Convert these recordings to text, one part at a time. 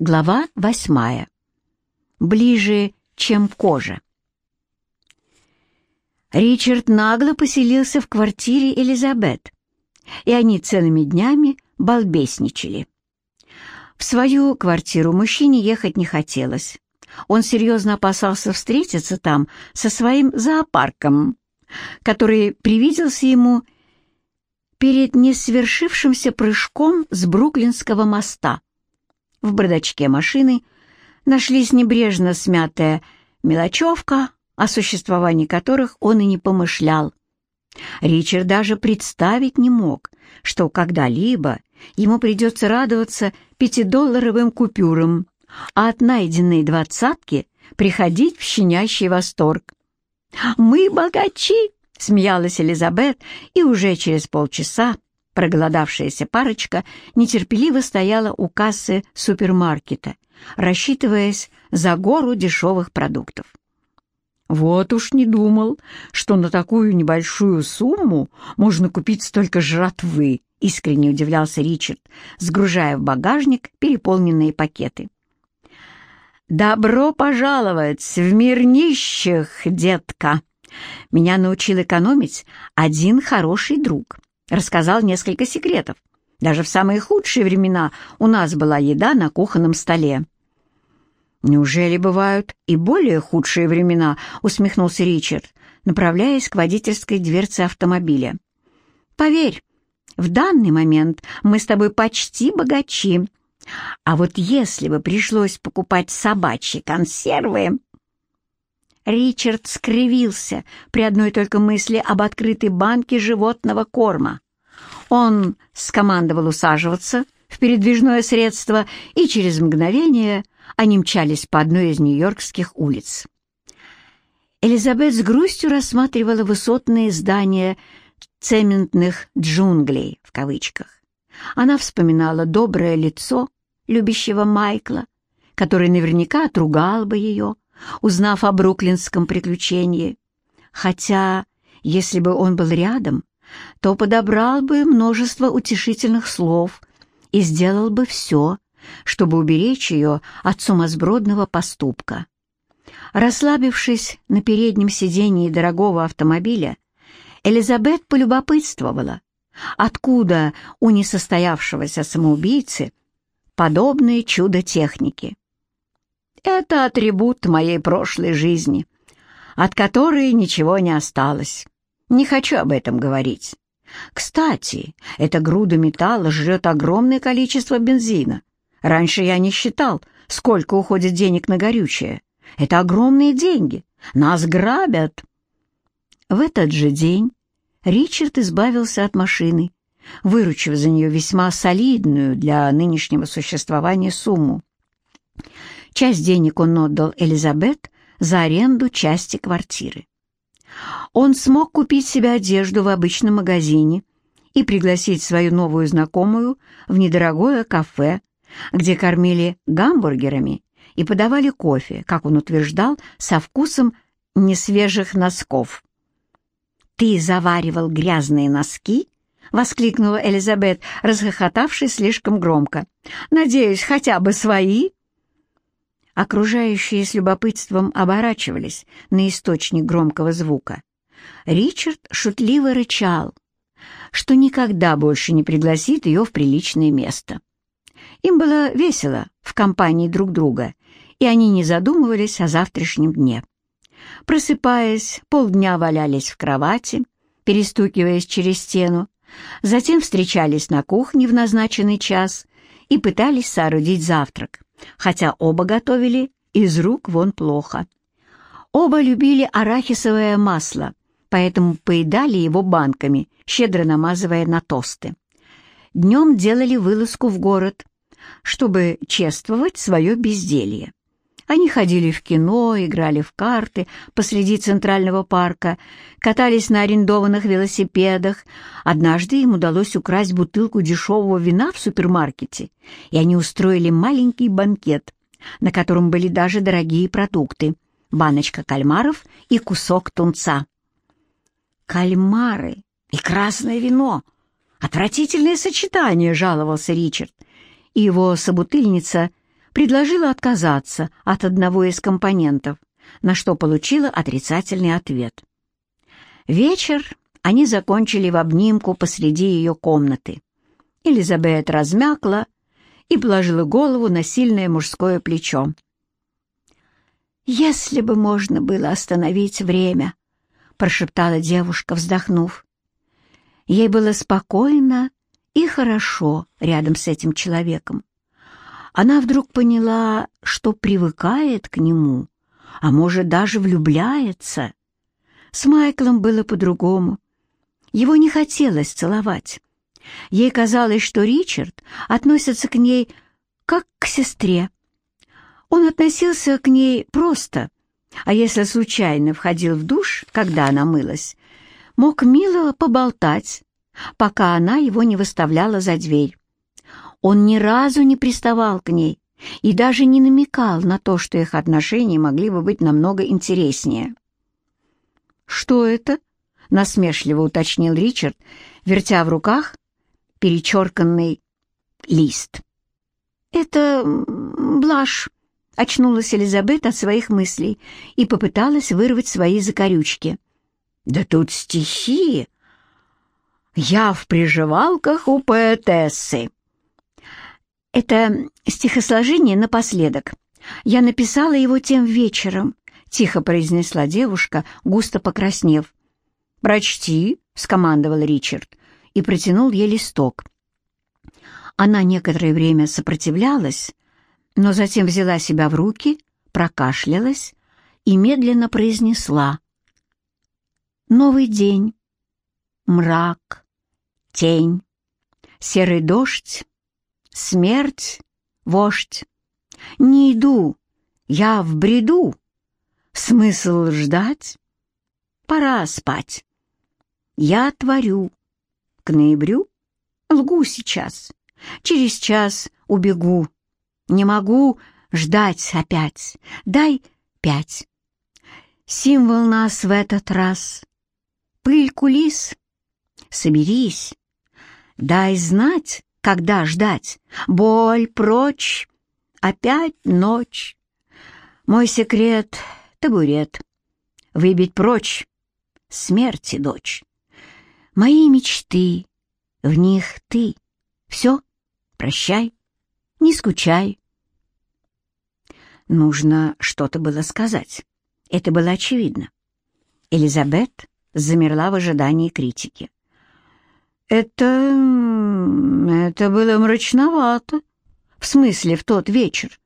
Глава восьмая. Ближе, чем кожа. Ричард нагло поселился в квартире Элизабет, и они целыми днями балбесничали. В свою квартиру мужчине ехать не хотелось. Он серьезно опасался встретиться там со своим зоопарком, который привиделся ему перед несвершившимся прыжком с Бруклинского моста. В бардачке машины нашлись небрежно смятая мелочевка, о существовании которых он и не помышлял. Ричард даже представить не мог, что когда-либо ему придется радоваться пятидолларовым купюрам, а от найденной двадцатки приходить в щенящий восторг. «Мы богачи!» — смеялась Элизабет, и уже через полчаса Проголодавшаяся парочка нетерпеливо стояла у кассы супермаркета, рассчитываясь за гору дешевых продуктов. «Вот уж не думал, что на такую небольшую сумму можно купить столько жратвы», — искренне удивлялся Ричард, сгружая в багажник переполненные пакеты. «Добро пожаловать в мир нищих, детка! Меня научил экономить один хороший друг рассказал несколько секретов. Даже в самые худшие времена у нас была еда на кухонном столе. «Неужели бывают и более худшие времена?» — усмехнулся Ричард, направляясь к водительской дверце автомобиля. «Поверь, в данный момент мы с тобой почти богачи. А вот если бы пришлось покупать собачьи консервы...» Ричард скривился при одной только мысли об открытой банке животного корма. Он скомандовал усаживаться в передвижное средство, и через мгновение они мчались по одной из нью-йоркских улиц. Элизабет с грустью рассматривала высотные здания «цементных джунглей» в кавычках. Она вспоминала доброе лицо любящего Майкла, который наверняка отругал бы ее, узнав о бруклинском приключении. Хотя, если бы он был рядом, то подобрал бы множество утешительных слов и сделал бы все, чтобы уберечь ее от сумасбродного поступка. Расслабившись на переднем сидении дорогого автомобиля, Элизабет полюбопытствовала, откуда у несостоявшегося самоубийцы подобное чудо техники. Это атрибут моей прошлой жизни, от которой ничего не осталось. Не хочу об этом говорить. Кстати, эта груда металла жрет огромное количество бензина. Раньше я не считал, сколько уходит денег на горючее. Это огромные деньги. Нас грабят. В этот же день Ричард избавился от машины, выручив за нее весьма солидную для нынешнего существования сумму. Часть денег он отдал Элизабет за аренду части квартиры. Он смог купить себе одежду в обычном магазине и пригласить свою новую знакомую в недорогое кафе, где кормили гамбургерами и подавали кофе, как он утверждал, со вкусом несвежих носков. «Ты заваривал грязные носки?» — воскликнула Элизабет, расхохотавшись слишком громко. «Надеюсь, хотя бы свои?» Окружающие с любопытством оборачивались на источник громкого звука. Ричард шутливо рычал, что никогда больше не пригласит ее в приличное место. Им было весело в компании друг друга, и они не задумывались о завтрашнем дне. Просыпаясь, полдня валялись в кровати, перестукиваясь через стену, затем встречались на кухне в назначенный час и пытались соорудить завтрак хотя оба готовили из рук вон плохо. Оба любили арахисовое масло, поэтому поедали его банками, щедро намазывая на тосты. Днем делали вылазку в город, чтобы чествовать свое безделье. Они ходили в кино, играли в карты посреди центрального парка, катались на арендованных велосипедах. Однажды им удалось украсть бутылку дешевого вина в супермаркете, и они устроили маленький банкет, на котором были даже дорогие продукты — баночка кальмаров и кусок тунца. «Кальмары и красное вино! Отвратительное сочетание!» — жаловался Ричард. И его собутыльница — предложила отказаться от одного из компонентов, на что получила отрицательный ответ. Вечер они закончили в обнимку посреди ее комнаты. Элизабет размякла и положила голову на сильное мужское плечо. «Если бы можно было остановить время», — прошептала девушка, вздохнув. Ей было спокойно и хорошо рядом с этим человеком. Она вдруг поняла, что привыкает к нему, а может, даже влюбляется. С Майклом было по-другому. Его не хотелось целовать. Ей казалось, что Ричард относится к ней как к сестре. Он относился к ней просто, а если случайно входил в душ, когда она мылась, мог мило поболтать, пока она его не выставляла за дверь. Он ни разу не приставал к ней и даже не намекал на то, что их отношения могли бы быть намного интереснее. «Что это?» — насмешливо уточнил Ричард, вертя в руках перечерканный лист. «Это блажь», — очнулась Элизабет от своих мыслей и попыталась вырвать свои закорючки. «Да тут стихи! Я в приживалках у поэтессы!» «Это стихосложение напоследок. Я написала его тем вечером», — тихо произнесла девушка, густо покраснев. «Прочти», — скомандовал Ричард и протянул ей листок. Она некоторое время сопротивлялась, но затем взяла себя в руки, прокашлялась и медленно произнесла. «Новый день, мрак, тень, серый дождь, смерть, вождь. Не иду, я в бреду. Смысл ждать? Пора спать. Я творю. К ноябрю лгу сейчас. Через час убегу. Не могу ждать опять. Дай пять. Символ нас в этот раз. Пыль кулис. Соберись. Дай знать, когда ждать? Боль прочь, опять ночь. Мой секрет — табурет. Выбить прочь — смерти дочь. Мои мечты, в них ты. Все, прощай, не скучай. Нужно что-то было сказать. Это было очевидно. Элизабет замерла в ожидании критики. «Это... это было мрачновато. В смысле, в тот вечер.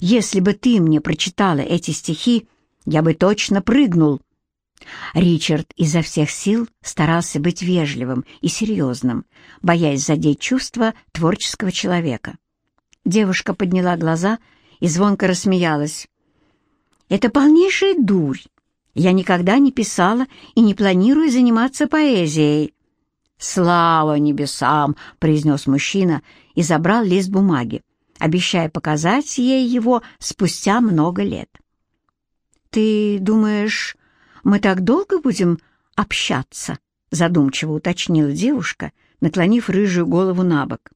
Если бы ты мне прочитала эти стихи, я бы точно прыгнул». Ричард изо всех сил старался быть вежливым и серьезным, боясь задеть чувства творческого человека. Девушка подняла глаза и звонко рассмеялась. «Это полнейшая дурь. Я никогда не писала и не планирую заниматься поэзией. «Слава небесам!» — произнес мужчина и забрал лист бумаги, обещая показать ей его спустя много лет. «Ты думаешь, мы так долго будем общаться?» — задумчиво уточнила девушка, наклонив рыжую голову на бок.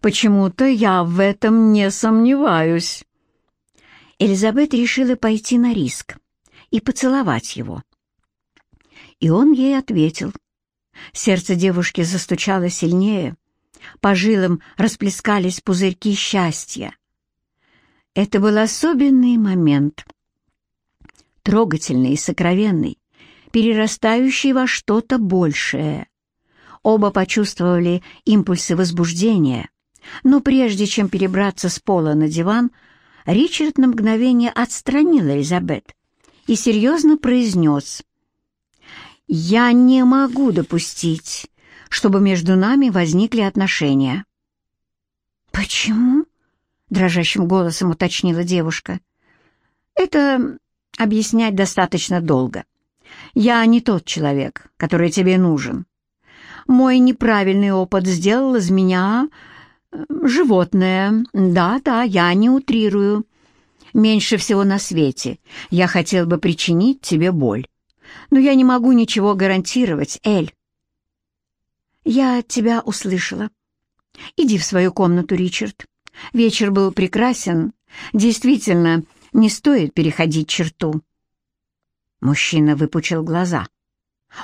«Почему-то я в этом не сомневаюсь». Элизабет решила пойти на риск и поцеловать его. И он ей ответил, Сердце девушки застучало сильнее, по жилам расплескались пузырьки счастья. Это был особенный момент, трогательный и сокровенный, перерастающий во что-то большее. Оба почувствовали импульсы возбуждения, но прежде чем перебраться с пола на диван, Ричард на мгновение отстранил Элизабет и серьезно произнес я не могу допустить, чтобы между нами возникли отношения. «Почему?» — дрожащим голосом уточнила девушка. «Это объяснять достаточно долго. Я не тот человек, который тебе нужен. Мой неправильный опыт сделал из меня э, животное. Да-да, я не утрирую. Меньше всего на свете я хотел бы причинить тебе боль но я не могу ничего гарантировать, Эль. Я тебя услышала. Иди в свою комнату, Ричард. Вечер был прекрасен. Действительно, не стоит переходить черту. Мужчина выпучил глаза.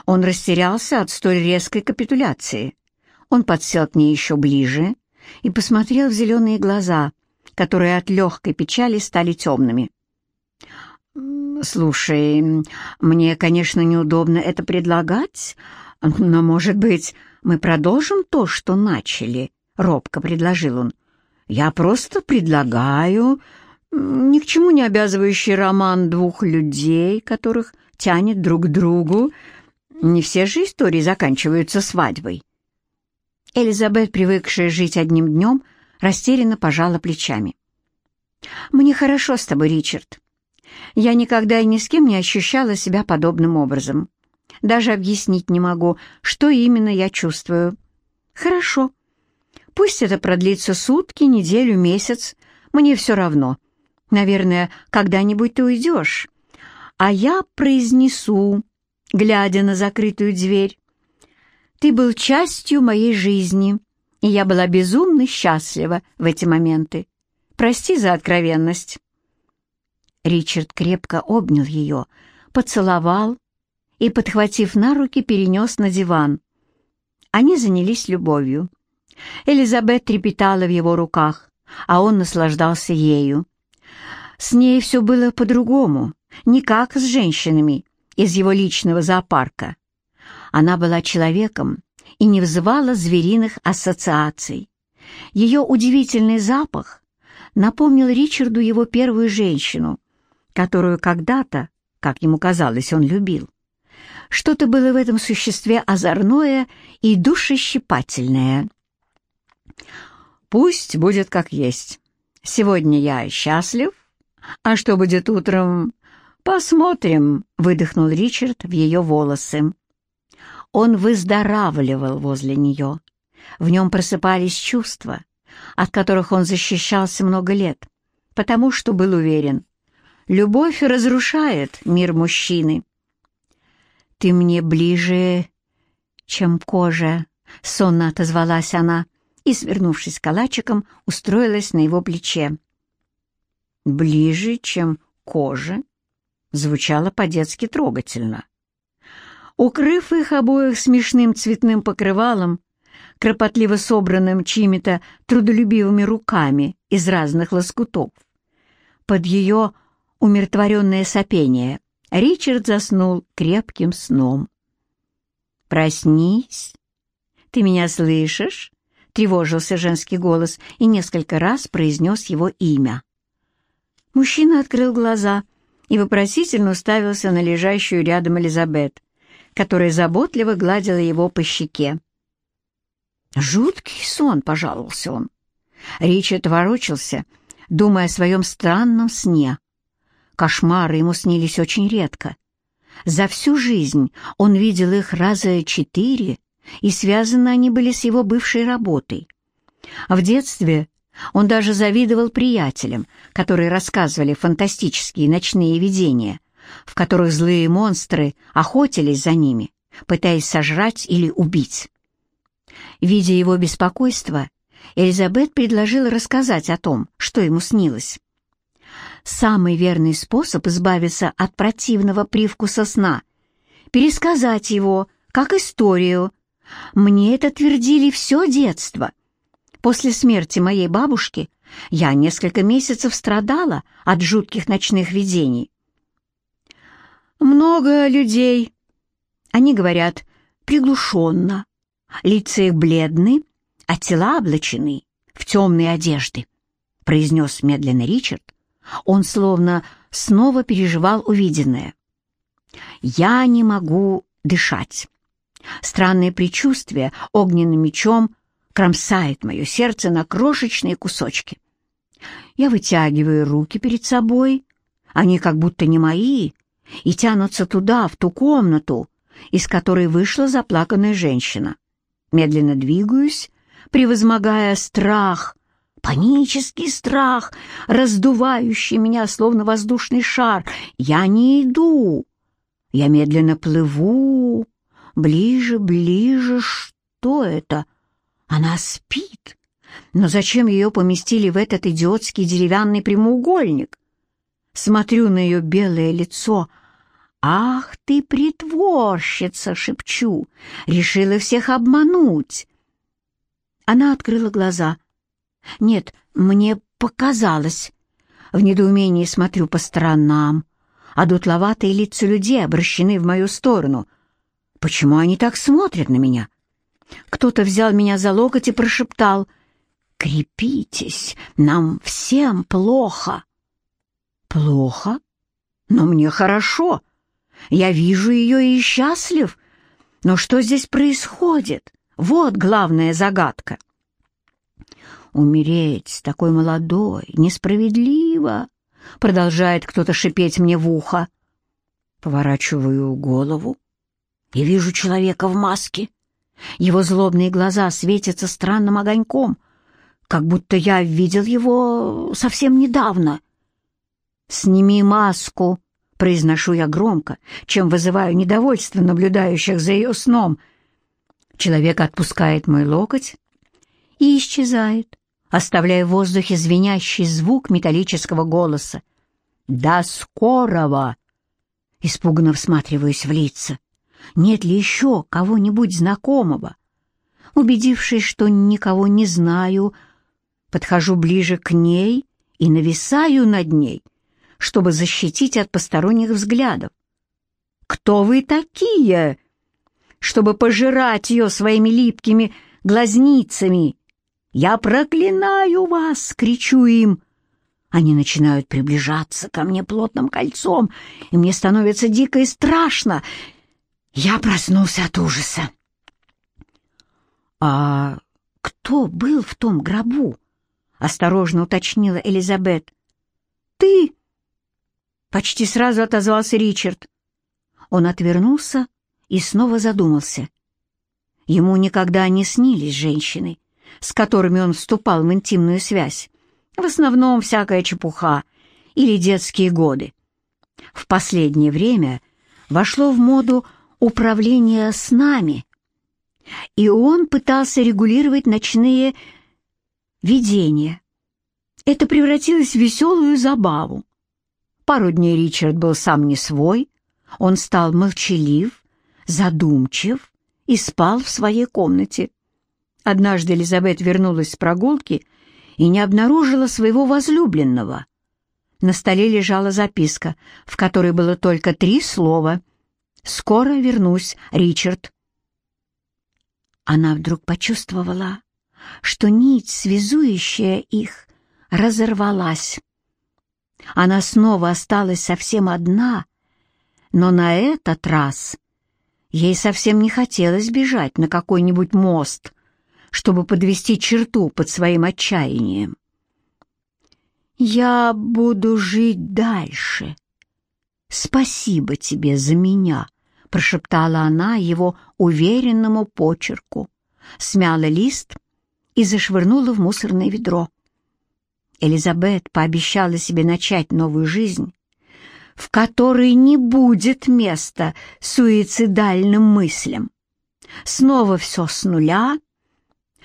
Он растерялся от столь резкой капитуляции. Он подсел к ней еще ближе и посмотрел в зеленые глаза, которые от легкой печали стали темными. «Слушай, мне, конечно, неудобно это предлагать, но, может быть, мы продолжим то, что начали?» — робко предложил он. «Я просто предлагаю ни к чему не обязывающий роман двух людей, которых тянет друг к другу. Не все же истории заканчиваются свадьбой». Элизабет, привыкшая жить одним днем, растерянно пожала плечами. «Мне хорошо с тобой, Ричард. Я никогда и ни с кем не ощущала себя подобным образом. Даже объяснить не могу, что именно я чувствую. Хорошо. Пусть это продлится сутки, неделю, месяц. Мне все равно. Наверное, когда-нибудь ты уйдешь. А я произнесу, глядя на закрытую дверь. Ты был частью моей жизни, и я была безумно счастлива в эти моменты. Прости за откровенность. Ричард крепко обнял ее, поцеловал и, подхватив на руки, перенес на диван. Они занялись любовью. Элизабет трепетала в его руках, а он наслаждался ею. С ней все было по-другому, не как с женщинами из его личного зоопарка. Она была человеком и не вызывала звериных ассоциаций. Ее удивительный запах напомнил Ричарду его первую женщину, которую когда-то, как ему казалось, он любил. Что-то было в этом существе озорное и душещипательное. «Пусть будет как есть. Сегодня я счастлив, а что будет утром, посмотрим», — выдохнул Ричард в ее волосы. Он выздоравливал возле нее. В нем просыпались чувства, от которых он защищался много лет, потому что был уверен, Любовь разрушает мир мужчины. «Ты мне ближе, чем кожа», — сонно отозвалась она и, свернувшись калачиком, устроилась на его плече. «Ближе, чем кожа?» звучало по-детски трогательно. Укрыв их обоих смешным цветным покрывалом, кропотливо собранным чьими-то трудолюбивыми руками из разных лоскутов, под ее умиротворенное сопение, Ричард заснул крепким сном. «Проснись! Ты меня слышишь?» — тревожился женский голос и несколько раз произнес его имя. Мужчина открыл глаза и вопросительно уставился на лежащую рядом Элизабет, которая заботливо гладила его по щеке. «Жуткий сон», — пожаловался он. Ричард ворочался, думая о своем странном сне. Кошмары ему снились очень редко. За всю жизнь он видел их раза четыре, и связаны они были с его бывшей работой. В детстве он даже завидовал приятелям, которые рассказывали фантастические ночные видения, в которых злые монстры охотились за ними, пытаясь сожрать или убить. Видя его беспокойство, Элизабет предложила рассказать о том, что ему снилось. Самый верный способ избавиться от противного привкуса сна — пересказать его, как историю. Мне это твердили все детство. После смерти моей бабушки я несколько месяцев страдала от жутких ночных видений. Много людей, они говорят, приглушенно, лица их бледны, а тела облачены в темные одежды, произнес медленно Ричард, он словно снова переживал увиденное. «Я не могу дышать. Странное предчувствие огненным мечом кромсает мое сердце на крошечные кусочки. Я вытягиваю руки перед собой, они как будто не мои, и тянутся туда, в ту комнату, из которой вышла заплаканная женщина. Медленно двигаюсь, превозмогая страх, Панический страх, раздувающий меня, словно воздушный шар. Я не иду. Я медленно плыву. Ближе, ближе. Что это? Она спит. Но зачем ее поместили в этот идиотский деревянный прямоугольник? Смотрю на ее белое лицо. «Ах ты, притворщица!» — шепчу. «Решила всех обмануть!» Она открыла глаза. «Нет, мне показалось». В недоумении смотрю по сторонам, а дутловатые лица людей обращены в мою сторону. Почему они так смотрят на меня? Кто-то взял меня за локоть и прошептал «Крепитесь, нам всем плохо». «Плохо? Но мне хорошо. Я вижу ее и счастлив. Но что здесь происходит? Вот главная загадка». «Умереть такой молодой несправедливо», — продолжает кто-то шипеть мне в ухо. Поворачиваю голову и вижу человека в маске. Его злобные глаза светятся странным огоньком, как будто я видел его совсем недавно. «Сними маску», — произношу я громко, чем вызываю недовольство наблюдающих за ее сном. Человек отпускает мой локоть и исчезает, оставляя в воздухе звенящий звук металлического голоса. «До скорого!» Испуганно всматриваюсь в лица. Нет ли еще кого-нибудь знакомого? Убедившись, что никого не знаю, подхожу ближе к ней и нависаю над ней, чтобы защитить от посторонних взглядов. «Кто вы такие?» чтобы пожирать ее своими липкими глазницами «Я проклинаю вас!» — кричу им. Они начинают приближаться ко мне плотным кольцом, и мне становится дико и страшно. Я проснулся от ужаса. «А кто был в том гробу?» — осторожно уточнила Элизабет. «Ты!» — почти сразу отозвался Ричард. Он отвернулся и снова задумался. Ему никогда не снились женщины, с которыми он вступал в интимную связь. В основном всякая чепуха или детские годы. В последнее время вошло в моду управление снами, и он пытался регулировать ночные видения. Это превратилось в веселую забаву. Пару дней Ричард был сам не свой, он стал молчалив, задумчив и спал в своей комнате. Однажды Элизабет вернулась с прогулки и не обнаружила своего возлюбленного. На столе лежала записка, в которой было только три слова «Скоро вернусь, Ричард». Она вдруг почувствовала, что нить, связующая их, разорвалась. Она снова осталась совсем одна, но на этот раз ей совсем не хотелось бежать на какой-нибудь мост — чтобы подвести черту под своим отчаянием. «Я буду жить дальше. Спасибо тебе за меня», — прошептала она его уверенному почерку, смяла лист и зашвырнула в мусорное ведро. Элизабет пообещала себе начать новую жизнь, в которой не будет места суицидальным мыслям. Снова все с нуля,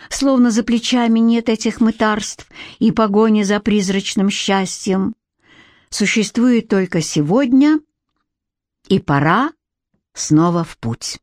словно за плечами нет этих мытарств и погони за призрачным счастьем. Существует только сегодня, и пора снова в путь.